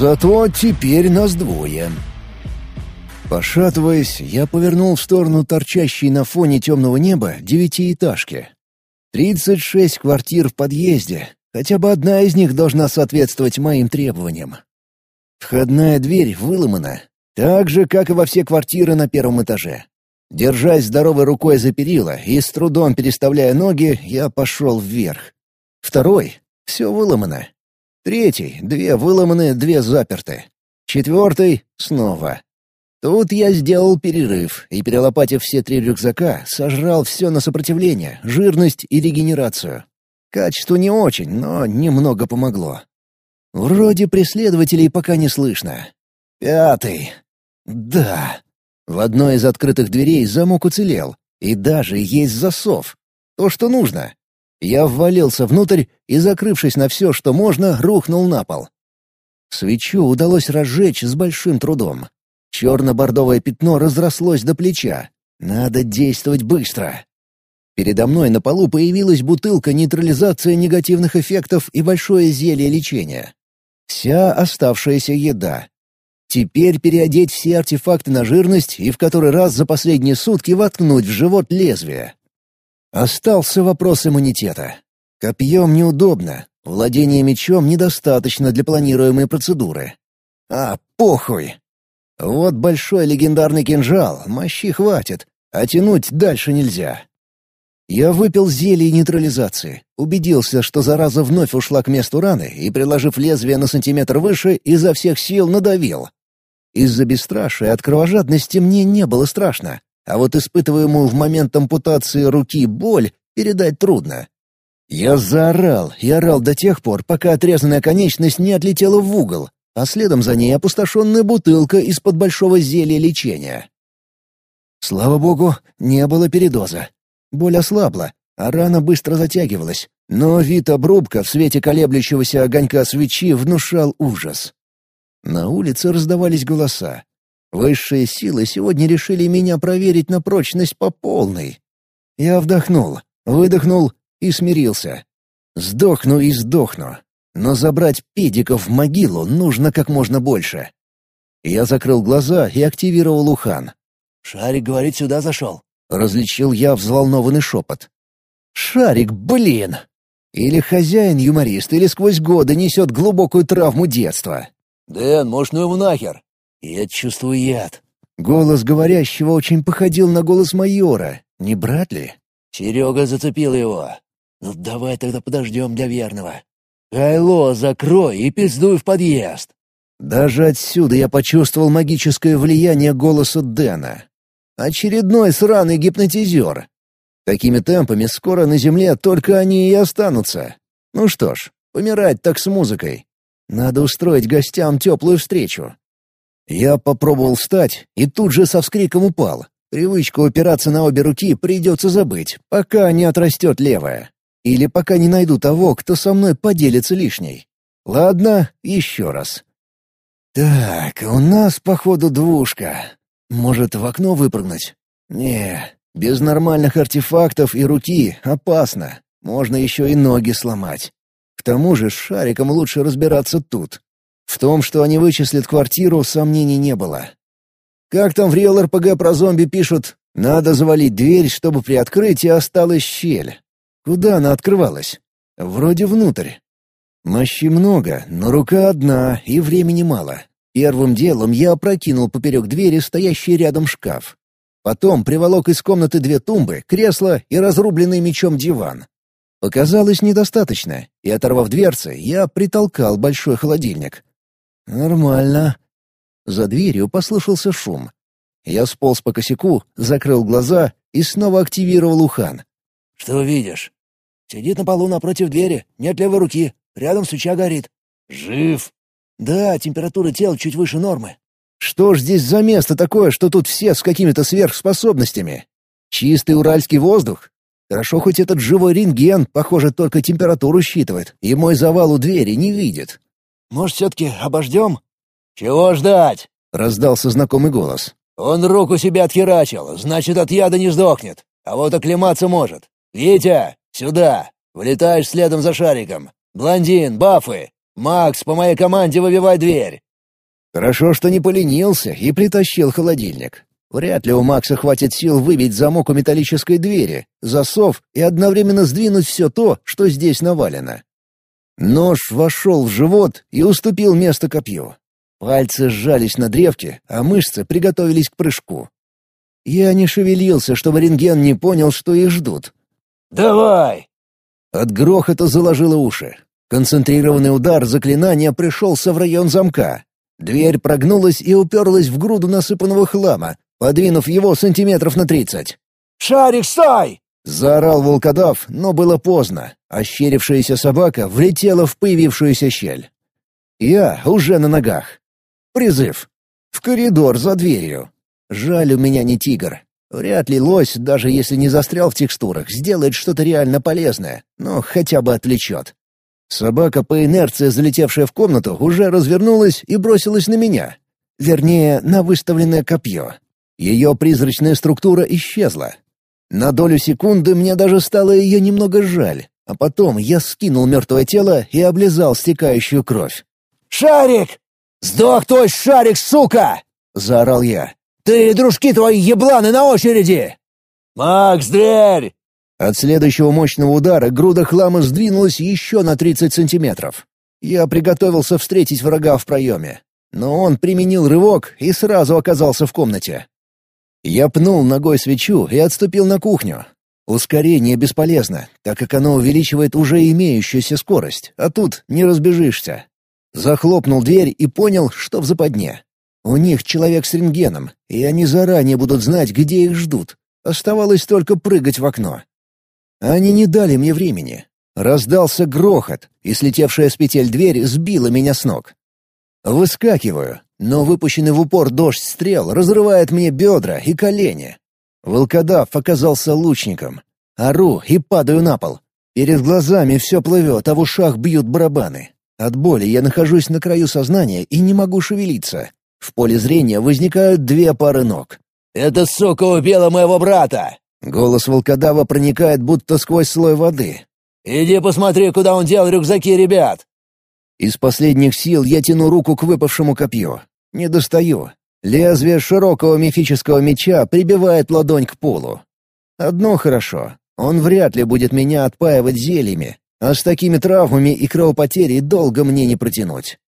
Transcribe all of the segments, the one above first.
Зато теперь нас двое. Пошатываясь, я повернул в сторону торчащей на фоне темного неба девятиэтажки. Тридцать шесть квартир в подъезде. Хотя бы одна из них должна соответствовать моим требованиям. Входная дверь выломана, так же, как и во все квартиры на первом этаже. Держась здоровой рукой за перила и с трудом переставляя ноги, я пошел вверх. Второй — все выломано. Третий — две выломаны, две заперты. Четвертый — снова. Тут я сделал перерыв и, перелопатив все три рюкзака, сожрал все на сопротивление, жирность и регенерацию. Качество не очень, но немного помогло. Вроде преследователей пока не слышно. Пятый. Да. В одной из открытых дверей замок уцелел, и даже есть засов. То, что нужно. Я ввалился внутрь и, закрывшись на все, что можно, рухнул на пол. Свечу удалось разжечь с большим трудом. Черно-бордовое пятно разрослось до плеча. Надо действовать быстро. Передо мной на полу появилась бутылка нейтрализации негативных эффектов и большое зелье лечения. Вся оставшаяся еда. Теперь переодеть все артефакты на жирность и в который раз за последние сутки воткнуть в живот лезвие. Остался вопрос иммунитета. Копьем неудобно, владение мечом недостаточно для планируемой процедуры. А, похуй! Вот большой легендарный кинжал, мощи хватит, а тянуть дальше нельзя. Я выпил зелье нейтрализации, убедился, что зараза вновь ушла к месту раны и, приложив лезвие на сантиметр выше, изо всех сил надавил. Из-за бесстрашия от кровожадности мне не было страшно, а вот испытываемую в момент ампутации руки боль передать трудно. Я заорал и орал до тех пор, пока отрезанная конечность не отлетела в угол, а следом за ней опустошенная бутылка из-под большого зелья лечения. Слава богу, не было передоза. Боль ослабла, а рана быстро затягивалась, но вид обрубка в свете колеблющегося огонька свечи внушал ужас. На улице раздавались голоса. Высшие силы сегодня решили меня проверить на прочность по полной. Я вдохнул, выдохнул и смирился. Сдохну и сдохну. Но забрать педиков в могилу нужно как можно больше. Я закрыл глаза и активировал Ухан. «Шарик, говорит, сюда зашел», — различил я взволнованный шепот. «Шарик, блин!» Или хозяин-юморист, или сквозь годы несет глубокую травму детства. «Дэн, может, ну его нахер?» «Я чувствую яд». Голос говорящего очень походил на голос майора. Не брат ли? «Серега зацепил его. Ну давай тогда подождем для верного. Кайло, закрой и пиздуй в подъезд». Даже отсюда я почувствовал магическое влияние голоса Дэна. Очередной сраный гипнотизер. Такими темпами скоро на земле только они и останутся. Ну что ж, помирать так с музыкой. Надо устроить гостям теплую встречу. Я попробовал встать и тут же со вскриком упал. Привычку опираться на обе руки придется забыть, пока не отрастет левая. Или пока не найду того, кто со мной поделится лишней. Ладно, еще раз. Так, у нас, походу, двушка. Может, в окно выпрыгнуть? Не, без нормальных артефактов и руки опасно. Можно еще и ноги сломать. К тому же с шариком лучше разбираться тут. В том, что они вычислят квартиру, сомнений не было. Как там в RPG про зомби пишут, надо завалить дверь, чтобы при открытии осталась щель. Куда она открывалась? Вроде внутрь. Мощи много, но рука одна, и времени мало. Первым делом я опрокинул поперек двери стоящий рядом шкаф. Потом приволок из комнаты две тумбы, кресло и разрубленный мечом диван. Показалось недостаточно, и, оторвав дверцы, я притолкал большой холодильник. «Нормально». За дверью послышался шум. Я сполз по косяку, закрыл глаза и снова активировал Ухан. «Что видишь?» «Сидит на полу напротив двери, нет левой руки, рядом свеча горит». «Жив?» «Да, температура тела чуть выше нормы». «Что ж здесь за место такое, что тут все с какими-то сверхспособностями? Чистый уральский воздух? Хорошо, хоть этот живой рентген, похоже, только температуру считывает, и мой завал у двери не видит. Может, все-таки обождем?» «Чего ждать?» — раздался знакомый голос. «Он руку себе отхерачил, значит, от яда не сдохнет. А вот оклематься может. Витя, сюда! Влетаешь следом за шариком. Блондин, бафы. Макс, по моей команде выбивай дверь. Хорошо, что не поленился и притащил холодильник. Вряд ли у Макса хватит сил выбить замок у металлической двери, засов и одновременно сдвинуть все то, что здесь навалено. Нож вошел в живот и уступил место копью. Пальцы сжались на древке, а мышцы приготовились к прыжку. Я не шевелился, чтобы рентген не понял, что их ждут. «Давай!» От грохота заложило уши. Концентрированный удар заклинания пришелся в район замка. Дверь прогнулась и уперлась в груду насыпанного хлама, подвинув его сантиметров на тридцать. «Шарик, стой!» — заорал волкодав, но было поздно. Ощерившаяся собака влетела в появившуюся щель. Я уже на ногах. Призыв. В коридор за дверью. Жаль, у меня не тигр. Вряд ли лось, даже если не застрял в текстурах, сделает что-то реально полезное, но хотя бы отвлечет. Собака, по инерции залетевшая в комнату, уже развернулась и бросилась на меня. Вернее, на выставленное копье. Ее призрачная структура исчезла. На долю секунды мне даже стало ее немного жаль, а потом я скинул мертвое тело и облизал стекающую кровь. «Шарик! Сдох твой шарик, сука!» — заорал я. «Ты и дружки твои ебланы на очереди!» «Макс, дверь!» От следующего мощного удара груда хлама сдвинулась еще на 30 сантиметров. Я приготовился встретить врага в проеме. Но он применил рывок и сразу оказался в комнате. Я пнул ногой свечу и отступил на кухню. Ускорение бесполезно, так как оно увеличивает уже имеющуюся скорость, а тут не разбежишься. Захлопнул дверь и понял, что в западне. У них человек с рентгеном, и они заранее будут знать, где их ждут. Оставалось только прыгать в окно. Они не дали мне времени. Раздался грохот, и слетевшая с петель дверь сбила меня с ног. Выскакиваю, но выпущенный в упор дождь стрел разрывает мне бедра и колени. Волкодав оказался лучником. Ору и падаю на пол. Перед глазами все плывет, а в ушах бьют барабаны. От боли я нахожусь на краю сознания и не могу шевелиться. В поле зрения возникают две пары ног. «Это сука убила моего брата!» Голос волкодава проникает будто сквозь слой воды. «Иди посмотри, куда он дел рюкзаки ребят!» Из последних сил я тяну руку к выпавшему копью. Не достаю. Лезвие широкого мифического меча прибивает ладонь к полу. Одно хорошо. Он вряд ли будет меня отпаивать зельями, а с такими травмами и кровопотерей долго мне не протянуть.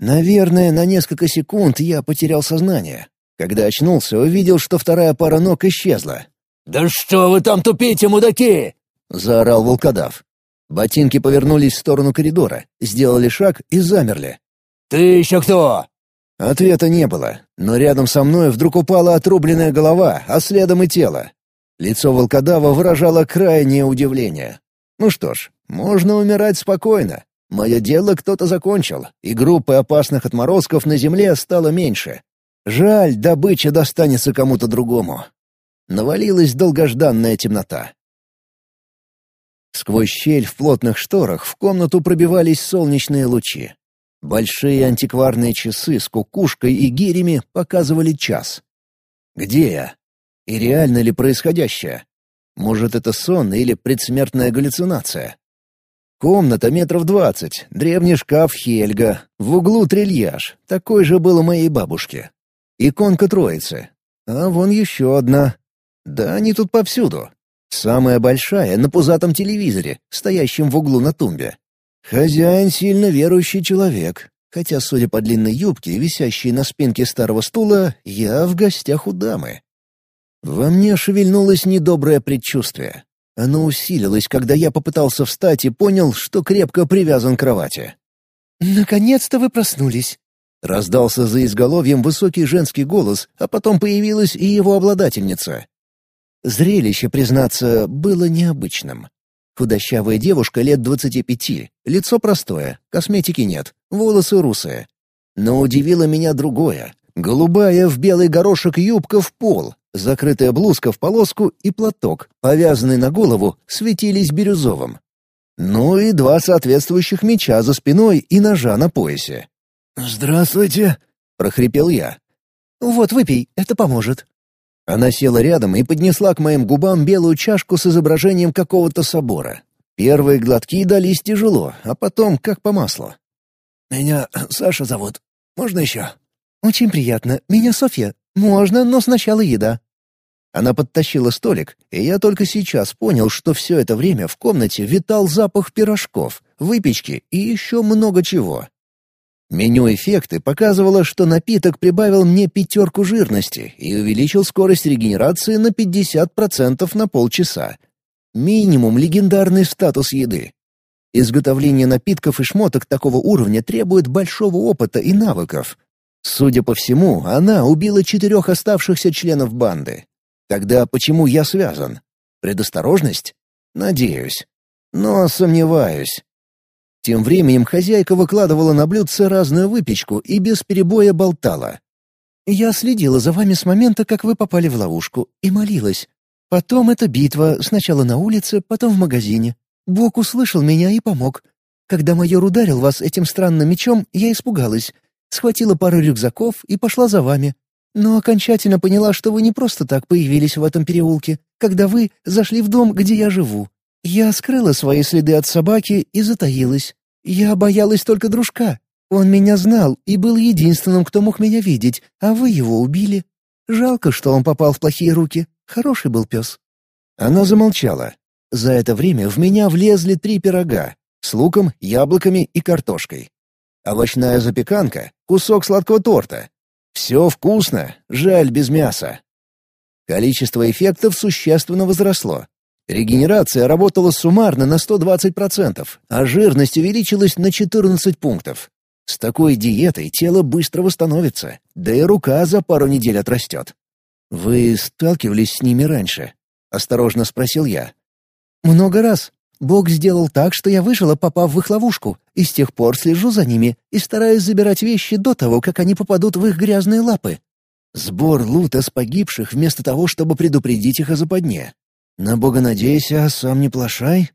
Наверное, на несколько секунд я потерял сознание. Когда очнулся, увидел, что вторая пара ног исчезла. «Да что вы там тупите, мудаки!» — заорал волкодав. Ботинки повернулись в сторону коридора, сделали шаг и замерли. «Ты еще кто?» Ответа не было, но рядом со мной вдруг упала отрубленная голова, а следом и тело. Лицо волкодава выражало крайнее удивление. Ну что ж, можно умирать спокойно. Мое дело кто-то закончил, и группы опасных отморозков на земле стало меньше. Жаль, добыча достанется кому-то другому. Навалилась долгожданная темнота. Сквозь щель в плотных шторах в комнату пробивались солнечные лучи. Большие антикварные часы с кукушкой и гирями показывали час. Где я? И реально ли происходящее? Может, это сон или предсмертная галлюцинация? Комната метров двадцать, древний шкаф Хельга, в углу трильяж, такой же был у моей бабушки. Иконка Троицы. А вон еще одна. Да они тут повсюду. Самая большая на пузатом телевизоре, стоящем в углу на тумбе. Хозяин сильно верующий человек, хотя, судя по длинной юбке, висящей на спинке старого стула, я в гостях у дамы. Во мне шевельнулось недоброе предчувствие. Оно усилилось, когда я попытался встать и понял, что крепко привязан к кровати. «Наконец-то вы проснулись!» Раздался за изголовьем высокий женский голос, а потом появилась и его обладательница. Зрелище, признаться, было необычным. Худощавая девушка лет двадцати пяти, лицо простое, косметики нет, волосы русые. Но удивило меня другое. Голубая в белый горошек юбка в пол, закрытая блузка в полоску и платок, повязанный на голову, светились бирюзовым. Ну и два соответствующих меча за спиной и ножа на поясе. «Здравствуйте», — прохрипел я. «Вот выпей, это поможет», она села рядом и поднесла к моим губам белую чашку с изображением какого-то собора. Первые глотки дались тяжело, а потом как по маслу. «Меня Саша зовут. Можно еще?» «Очень приятно. Меня Софья. Можно, но сначала еда». Она подтащила столик, и я только сейчас понял, что все это время в комнате витал запах пирожков, выпечки и еще много чего. Меню эффекты показывало, что напиток прибавил мне пятерку жирности и увеличил скорость регенерации на 50% на полчаса. Минимум легендарный статус еды. Изготовление напитков и шмоток такого уровня требует большого опыта и навыков. Судя по всему, она убила четырех оставшихся членов банды. Тогда почему я связан? Предосторожность? Надеюсь. Но сомневаюсь. Тем временем хозяйка выкладывала на блюдце разную выпечку и без перебоя болтала. «Я следила за вами с момента, как вы попали в ловушку, и молилась. Потом эта битва, сначала на улице, потом в магазине. Бог услышал меня и помог. Когда майор ударил вас этим странным мечом, я испугалась. Схватила пару рюкзаков и пошла за вами. Но окончательно поняла, что вы не просто так появились в этом переулке, когда вы зашли в дом, где я живу. Я скрыла свои следы от собаки и затаилась. Я боялась только дружка. Он меня знал и был единственным, кто мог меня видеть, а вы его убили. Жалко, что он попал в плохие руки. Хороший был пес». Она замолчала. За это время в меня влезли три пирога с луком, яблоками и картошкой. Овощная запеканка, кусок сладкого торта. Все вкусно, жаль без мяса. Количество эффектов существенно возросло. Регенерация работала суммарно на 120%, а жирность увеличилась на 14 пунктов. С такой диетой тело быстро восстановится, да и рука за пару недель отрастет. «Вы сталкивались с ними раньше?» — осторожно спросил я. «Много раз. Бог сделал так, что я выжила, попав в их ловушку, и с тех пор слежу за ними и стараюсь забирать вещи до того, как они попадут в их грязные лапы». Сбор лута с погибших вместо того, чтобы предупредить их о западне. На Бога надейся, а сам не плашай.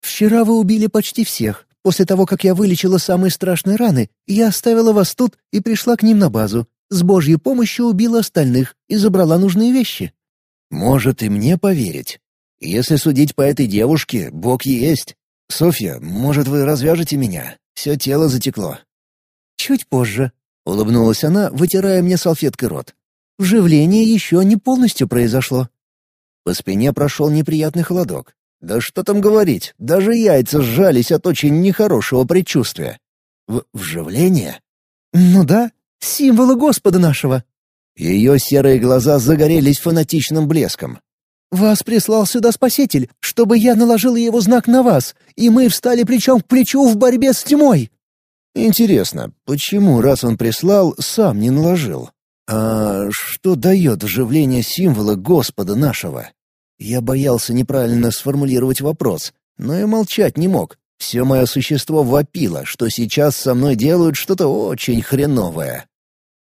Вчера вы убили почти всех. После того, как я вылечила самые страшные раны, я оставила вас тут и пришла к ним на базу. С Божьей помощью убила остальных и забрала нужные вещи. Может и мне поверить. Если судить по этой девушке, Бог есть. Софья, может, вы развяжете меня? Все тело затекло. Чуть позже, — улыбнулась она, вытирая мне салфеткой рот. «Вживление еще не полностью произошло. По спине прошел неприятный холодок. Да что там говорить, даже яйца сжались от очень нехорошего предчувствия. В вживление? Ну да, символы Господа нашего. Ее серые глаза загорелись фанатичным блеском. «Вас прислал сюда Спаситель, чтобы я наложил его знак на вас, и мы встали плечом к плечу в борьбе с тьмой». «Интересно, почему, раз он прислал, сам не наложил?» «А что дает вживление символа Господа нашего?» Я боялся неправильно сформулировать вопрос, но и молчать не мог. Все мое существо вопило, что сейчас со мной делают что-то очень хреновое.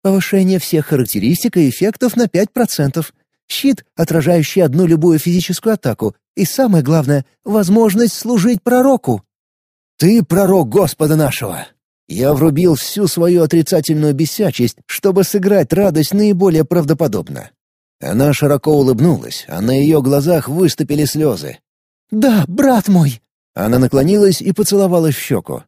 Повышение всех характеристик и эффектов на 5%. Щит, отражающий одну любую физическую атаку. И самое главное — возможность служить пророку. «Ты пророк Господа нашего!» Я врубил всю свою отрицательную бесячесть, чтобы сыграть радость наиболее правдоподобно. Она широко улыбнулась, а на ее глазах выступили слезы. «Да, брат мой!» Она наклонилась и поцеловалась в щеку.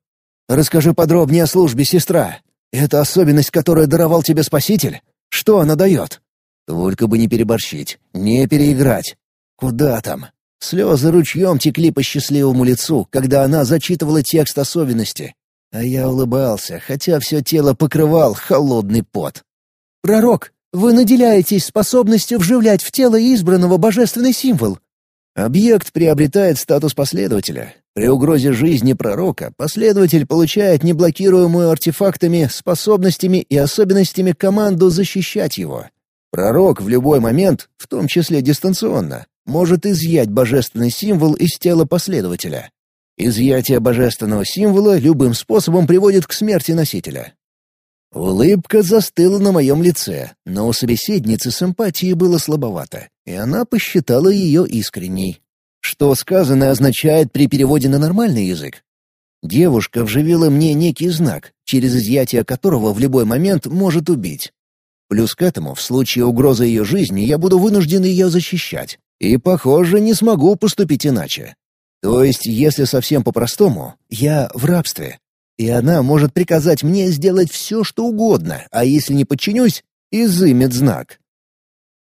«Расскажи подробнее о службе, сестра. Это особенность, которую даровал тебе Спаситель? Что она дает?» Только бы не переборщить, не переиграть. Куда там? Слезы ручьем текли по счастливому лицу, когда она зачитывала текст особенности. А я улыбался, хотя все тело покрывал холодный пот. «Пророк, вы наделяетесь способностью вживлять в тело избранного божественный символ». Объект приобретает статус последователя. При угрозе жизни пророка последователь получает неблокируемую артефактами, способностями и особенностями команду защищать его. Пророк в любой момент, в том числе дистанционно, может изъять божественный символ из тела последователя. Изъятие божественного символа любым способом приводит к смерти носителя. Улыбка застыла на моем лице, но у собеседницы симпатии было слабовато, и она посчитала ее искренней. Что сказанное означает при переводе на нормальный язык? Девушка вживила мне некий знак, через изъятие которого в любой момент может убить. Плюс к этому, в случае угрозы ее жизни, я буду вынужден ее защищать. И, похоже, не смогу поступить иначе. То есть, если совсем по-простому, я в рабстве. и она может приказать мне сделать все, что угодно, а если не подчинюсь, изымет знак.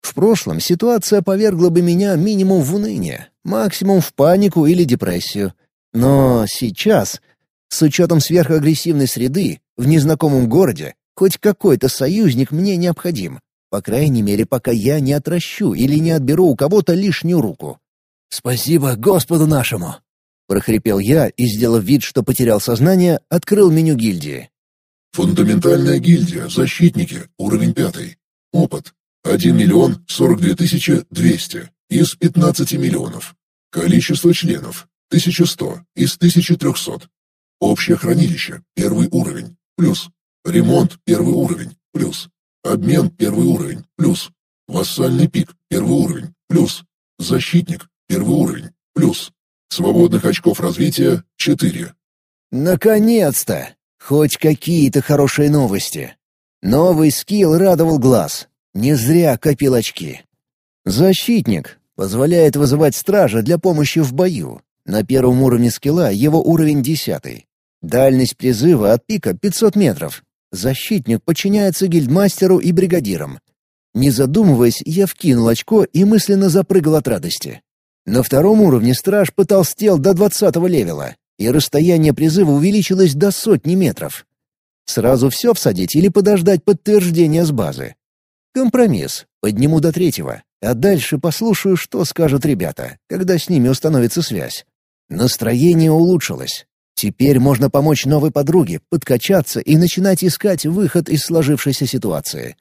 В прошлом ситуация повергла бы меня минимум в уныние, максимум в панику или депрессию. Но сейчас, с учетом сверхагрессивной среды, в незнакомом городе, хоть какой-то союзник мне необходим. По крайней мере, пока я не отращу или не отберу у кого-то лишнюю руку. «Спасибо Господу нашему!» — прохрипел я и, сделав вид, что потерял сознание, открыл меню гильдии. «Фундаментальная гильдия. Защитники. Уровень пятый. Опыт. 1 миллион 42 тысячи 200 из 15 миллионов. Количество членов. 1100 из 1300. Общее хранилище. Первый уровень. Плюс. Ремонт. Первый уровень. Плюс. Обмен. Первый уровень. Плюс. Вассальный пик. Первый уровень. Плюс. Защитник. Первый уровень. Плюс. Свободных очков развития — 4. Наконец-то! Хоть какие-то хорошие новости. Новый скилл радовал глаз. Не зря копил очки. Защитник позволяет вызывать стража для помощи в бою. На первом уровне скилла его уровень десятый. Дальность призыва от пика 500 метров. Защитник подчиняется гильдмастеру и бригадирам. Не задумываясь, я вкинул очко и мысленно запрыгал от радости. На втором уровне страж потолстел до двадцатого левела, и расстояние призыва увеличилось до сотни метров. Сразу все всадить или подождать подтверждения с базы? Компромисс. Подниму до третьего, а дальше послушаю, что скажут ребята, когда с ними установится связь. Настроение улучшилось. Теперь можно помочь новой подруге, подкачаться и начинать искать выход из сложившейся ситуации.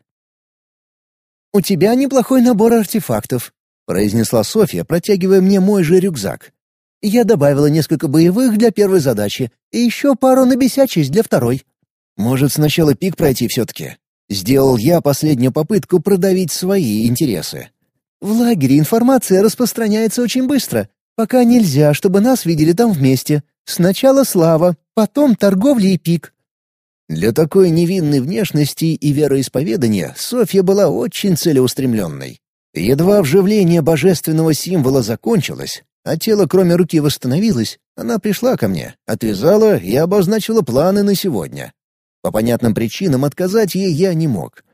«У тебя неплохой набор артефактов», — произнесла Софья, протягивая мне мой же рюкзак. «Я добавила несколько боевых для первой задачи и еще пару на бесячесть для второй. Может, сначала пик пройти все-таки?» Сделал я последнюю попытку продавить свои интересы. «В лагере информация распространяется очень быстро. Пока нельзя, чтобы нас видели там вместе. Сначала слава, потом торговля и пик». Для такой невинной внешности и вероисповедания Софья была очень целеустремленной. Едва вживление божественного символа закончилось, а тело кроме руки восстановилось, она пришла ко мне, отвязала и обозначила планы на сегодня. По понятным причинам отказать ей я не мог.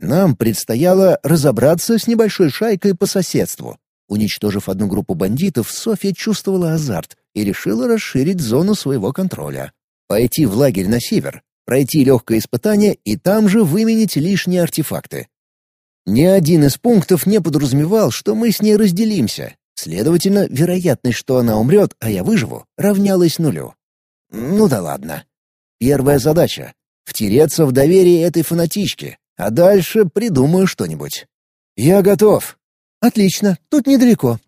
Нам предстояло разобраться с небольшой шайкой по соседству. Уничтожив одну группу бандитов, Софья чувствовала азарт и решила расширить зону своего контроля. Пойти в лагерь на север, пройти легкое испытание и там же выменить лишние артефакты. Ни один из пунктов не подразумевал, что мы с ней разделимся. Следовательно, вероятность, что она умрет, а я выживу, равнялась нулю. Ну да ладно. Первая задача — втереться в доверие этой фанатички, а дальше придумаю что-нибудь. Я готов. Отлично, тут недалеко.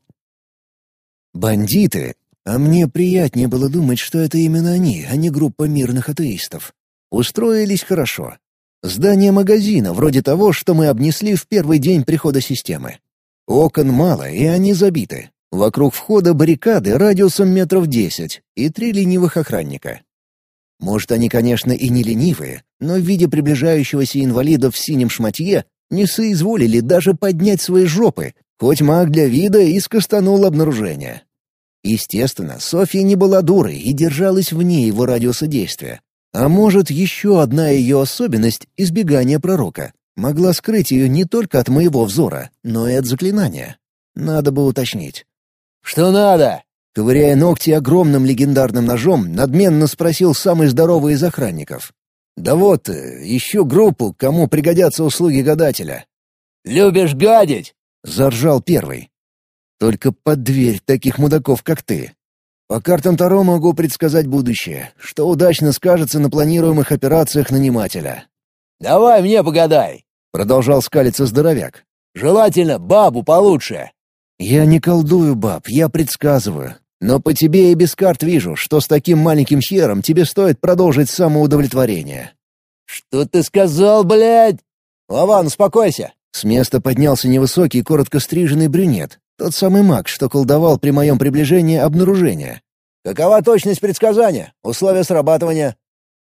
Бандиты. А мне приятнее было думать, что это именно они, а не группа мирных атеистов. Устроились хорошо. Здание магазина, вроде того, что мы обнесли в первый день прихода системы. Окон мало, и они забиты. Вокруг входа баррикады радиусом метров десять и три ленивых охранника. Может, они, конечно, и не ленивые, но в виде приближающегося инвалида в синем шматье не соизволили даже поднять свои жопы, хоть маг для вида и скостанул обнаружение. Естественно, Софья не была дурой и держалась вне его радиуса действия. А может, еще одна ее особенность — избегание пророка. Могла скрыть ее не только от моего взора, но и от заклинания. Надо бы уточнить. «Что надо?» Ковыряя ногти огромным легендарным ножом, надменно спросил самый здоровый из охранников. «Да вот, э, ищу группу, кому пригодятся услуги гадателя». «Любишь гадить?» — заржал первый. «Только под дверь таких мудаков, как ты. По картам Таро могу предсказать будущее, что удачно скажется на планируемых операциях нанимателя. «Давай мне погадай», — продолжал скалиться здоровяк. «Желательно бабу получше». «Я не колдую баб, я предсказываю. Но по тебе и без карт вижу, что с таким маленьким хером тебе стоит продолжить самоудовлетворение». «Что ты сказал, блядь?» «Лаван, успокойся». С места поднялся невысокий, коротко стриженный брюнет, тот самый маг, что колдовал при моем приближении обнаружения. «Какова точность предсказания? Условия срабатывания?»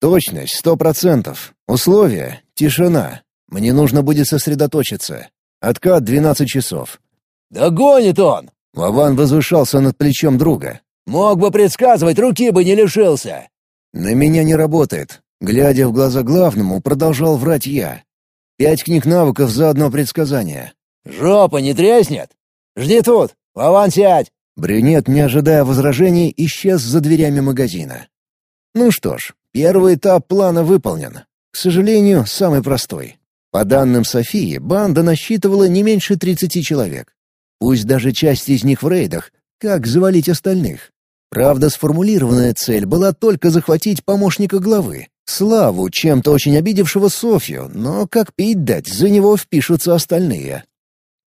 «Точность сто процентов. Условия — тишина. Мне нужно будет сосредоточиться. Откат двенадцать часов». «Да гонит он!» — Вован возвышался над плечом друга. «Мог бы предсказывать, руки бы не лишился!» На меня не работает. Глядя в глаза главному, продолжал врать я. Пять книг навыков за одно предсказание. «Жопа не треснет? Жди тут! Вован, сядь!» Брюнет, не ожидая возражений, исчез за дверями магазина. Ну что ж, первый этап плана выполнен. К сожалению, самый простой. По данным Софии, банда насчитывала не меньше 30 человек. Пусть даже часть из них в рейдах. Как завалить остальных? Правда, сформулированная цель была только захватить помощника главы, Славу, чем-то очень обидевшего Софью, но как пить дать, за него впишутся остальные.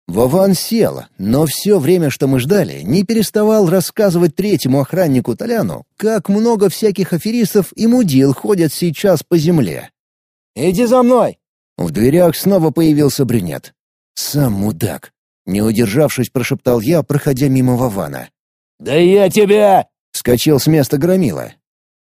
Вован сел, но все время, что мы ждали, не переставал рассказывать третьему охраннику Толяну, как много всяких аферистов и мудил ходят сейчас по земле. «Иди за мной!» В дверях снова появился брюнет. «Сам мудак!» Не удержавшись, прошептал я, проходя мимо Вована. «Да я тебя!» — вскочил с места Громила.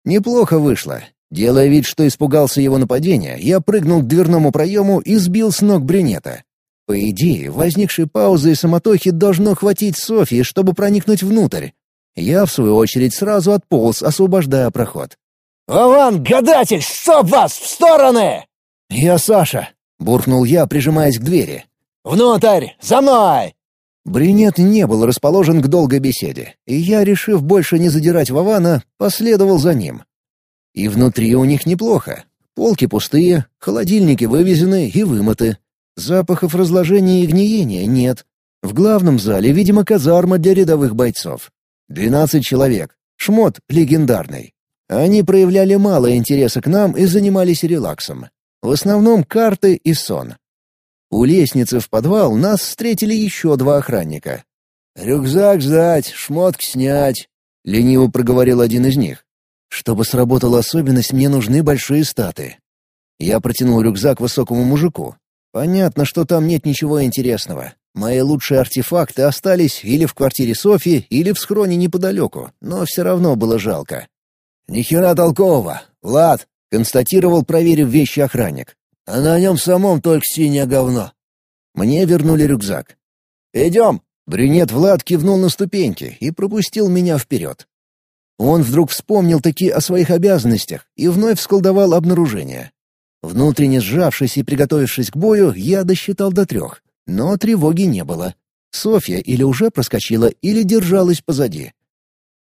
Неплохо вышло. Делая вид, что испугался его нападения, я прыгнул к дверному проему и сбил с ног брюнета. По идее, возникшей паузы и самотохи должно хватить Софьи, чтобы проникнуть внутрь. Я, в свою очередь, сразу отполз, освобождая проход. «Вован, гадатель, стоп вас! В стороны!» «Я Саша!» — буркнул я, прижимаясь к двери. «Внутрь! За мной!» Брюнет не был расположен к долгой беседе, и я, решив больше не задирать Вована, последовал за ним. И внутри у них неплохо. Полки пустые, холодильники вывезены и вымыты. Запахов разложения и гниения нет. В главном зале, видимо, казарма для рядовых бойцов. Двенадцать человек. Шмот легендарный. Они проявляли мало интереса к нам и занимались релаксом. В основном карты и сон. У лестницы в подвал нас встретили еще два охранника. «Рюкзак сдать, шмотки снять», — лениво проговорил один из них. Чтобы сработала особенность, мне нужны большие статы. Я протянул рюкзак высокому мужику. Понятно, что там нет ничего интересного. Мои лучшие артефакты остались или в квартире Софьи, или в схроне неподалеку, но все равно было жалко. «Ни хера толкового. Влад», — констатировал, проверив вещи охранник. «А на нем самом только синее говно». Мне вернули рюкзак. «Идем!» Брюнет Влад кивнул на ступеньки и пропустил меня вперед. Он вдруг вспомнил таки о своих обязанностях и вновь сколдовал обнаружение. Внутренне сжавшись и приготовившись к бою, я досчитал до трех. Но тревоги не было. Софья или уже проскочила, или держалась позади.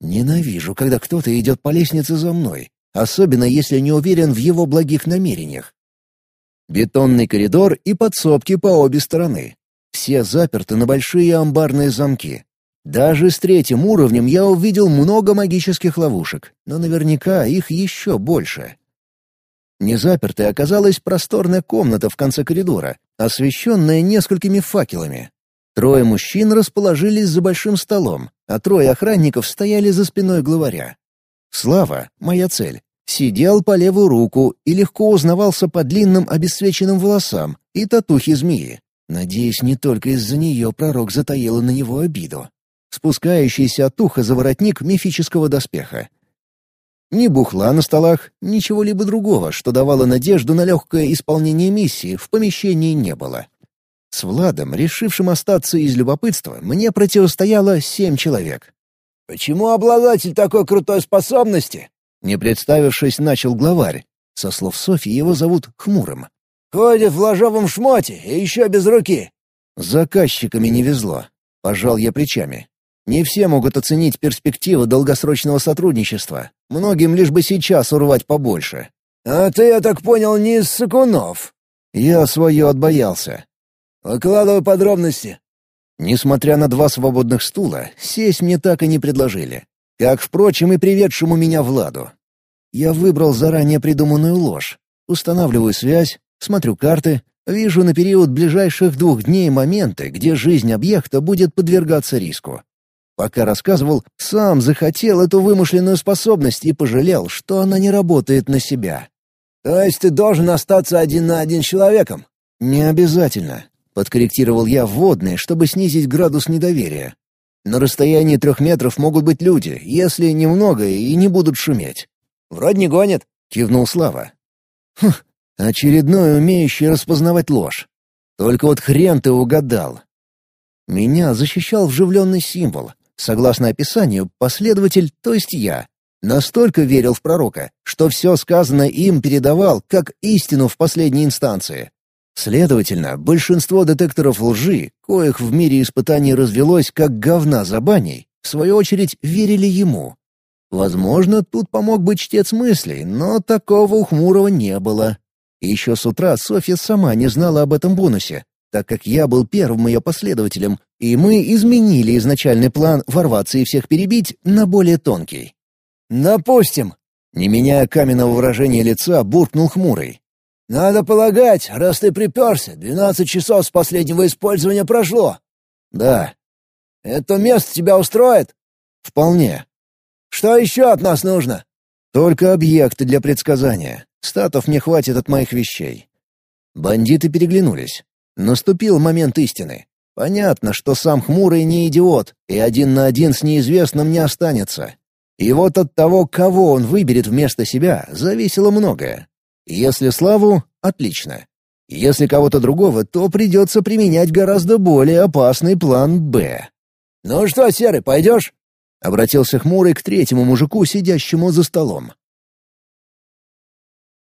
Ненавижу, когда кто-то идет по лестнице за мной, особенно если не уверен в его благих намерениях. Бетонный коридор и подсобки по обе стороны. Все заперты на большие амбарные замки. Даже с третьим уровнем я увидел много магических ловушек, но наверняка их еще больше. Незапертой оказалась просторная комната в конце коридора, освещенная несколькими факелами. Трое мужчин расположились за большим столом, а трое охранников стояли за спиной главаря. Слава, моя цель, сидел по левую руку и легко узнавался по длинным обесцвеченным волосам и татухе змеи. Надеюсь, не только из-за нее пророк затаил на него обиду спускающийся от уха за воротник мифического доспеха. Ни бухла на столах, ничего либо другого, что давало надежду на легкое исполнение миссии, в помещении не было. С Владом, решившим остаться из любопытства, мне противостояло семь человек. «Почему обладатель такой крутой способности?» Не представившись, начал главарь. Со слов Софьи его зовут Хмурым. «Ходит в ложовом шмоте и еще без руки». Заказчиками не везло. Пожал я плечами. Не все могут оценить перспективы долгосрочного сотрудничества. Многим лишь бы сейчас урвать побольше. «А ты, я так понял, не из Сакунов?» Я свое отбоялся. «Выкладывай подробности». Несмотря на два свободных стула, сесть мне так и не предложили. Как, впрочем, и приведшему меня Владу. Я выбрал заранее придуманную ложь. Устанавливаю связь, смотрю карты, вижу на период ближайших двух дней моменты, где жизнь объекта будет подвергаться риску. Пока рассказывал, сам захотел эту вымышленную способность и пожалел, что она не работает на себя. «То есть ты должен остаться один на один с человеком?» «Не обязательно», — подкорректировал я вводные, чтобы снизить градус недоверия. «На расстоянии трех метров могут быть люди, если немного и не будут шуметь». «Вроде не гонят», — кивнул Слава. «Хм, очередной умеющий распознавать ложь. Только вот хрен ты угадал. Меня защищал вживленный символ, Согласно описанию, последователь, то есть я. Настолько верил в пророка, что все сказанное им передавал как истину в последней инстанции. Следовательно, большинство детекторов лжи, коих в мире испытаний развелось как говна за баней, в свою очередь верили ему. Возможно, тут помог бы чтец мыслей, но такого у Хмурого не было. Еще с утра Софья сама не знала об этом бонусе, так как я был первым ее последователем, и мы изменили изначальный план ворваться и всех перебить на более тонкий. «Допустим», — не меняя каменного выражения лица, буркнул Хмурый. «Надо полагать, раз ты приперся, двенадцать часов с последнего использования прошло». «Да». «Это место тебя устроит?» «Вполне». «Что еще от нас нужно?» «Только объекты для предсказания. Статов мне хватит от моих вещей». Бандиты переглянулись. Наступил момент истины. Понятно, что сам Хмурый не идиот, и один на один с неизвестным не останется. И вот от того, кого он выберет вместо себя, зависело многое. Если Славу — отлично. Если кого-то другого, то придется применять гораздо более опасный план «Б». «Ну что, Серый, пойдешь?» — обратился Хмурый к третьему мужику, сидящему за столом.